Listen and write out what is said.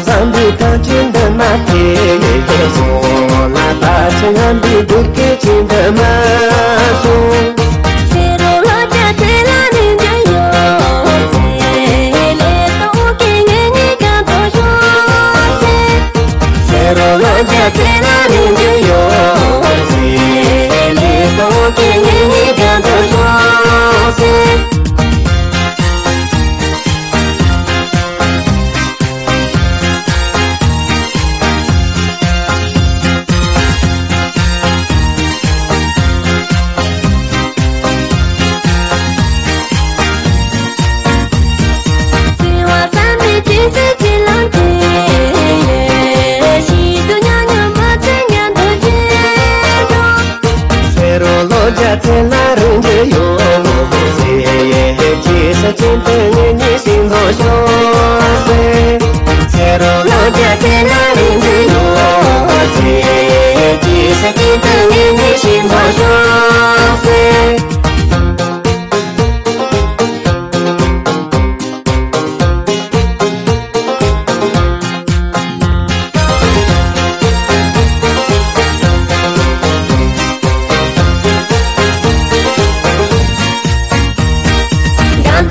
zambi tangchin de ma te ye Ti te nini shimbo